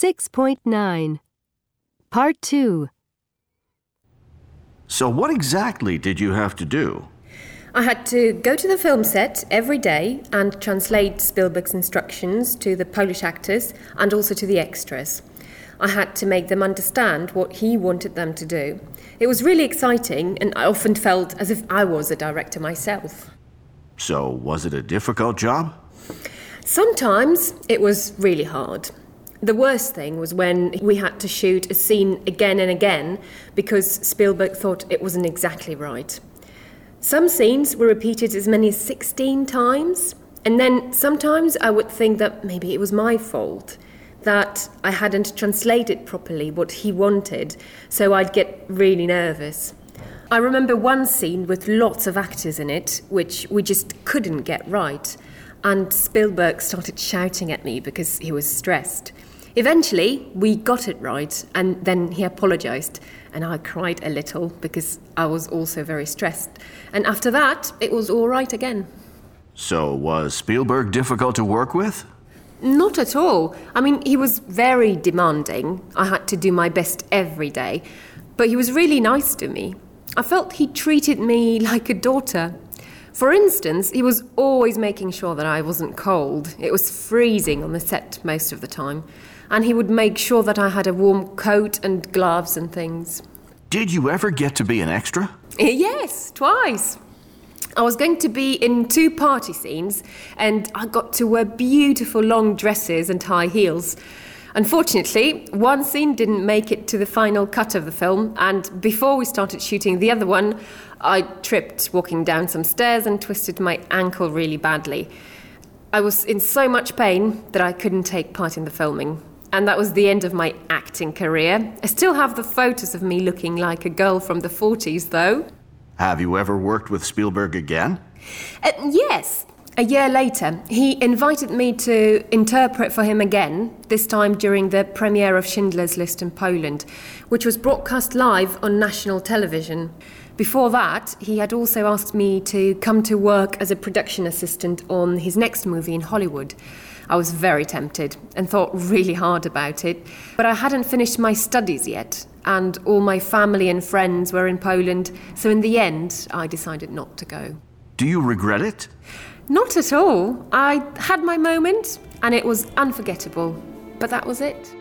6.9 Part 2 So, what exactly did you have to do? I had to go to the film set every day and translate Spielberg's instructions to the Polish actors and also to the extras. I had to make them understand what he wanted them to do. It was really exciting, and I often felt as if I was a director myself. So, was it a difficult job? Sometimes it was really hard. The worst thing was when we had to shoot a scene again and again because Spielberg thought it wasn't exactly right. Some scenes were repeated as many as 16 times, and then sometimes I would think that maybe it was my fault, that I hadn't translated properly what he wanted, so I'd get really nervous. I remember one scene with lots of actors in it, which we just couldn't get right, and Spielberg started shouting at me because he was stressed. Eventually, we got it right, and then he apologized, and I cried a little because I was also very stressed. And after that, it was all right again. So, was Spielberg difficult to work with? Not at all. I mean, he was very demanding. I had to do my best every day, but he was really nice to me. I felt he treated me like a daughter. For instance, he was always making sure that I wasn't cold. It was freezing on the set most of the time and he would make sure that I had a warm coat and gloves and things. Did you ever get to be an extra? Yes, twice. I was going to be in two party scenes, and I got to wear beautiful long dresses and high heels. Unfortunately, one scene didn't make it to the final cut of the film, and before we started shooting the other one, I tripped walking down some stairs and twisted my ankle really badly. I was in so much pain that I couldn't take part in the filming. And that was the end of my acting career. I still have the photos of me looking like a girl from the 40s, though. Have you ever worked with Spielberg again? Uh, yes. A year later, he invited me to interpret for him again, this time during the premiere of Schindler's List in Poland, which was broadcast live on national television. Before that, he had also asked me to come to work as a production assistant on his next movie in Hollywood. I was very tempted and thought really hard about it, but I hadn't finished my studies yet, and all my family and friends were in Poland, so in the end, I decided not to go. Do you regret it? Not at all. I had my moment, and it was unforgettable, but that was it.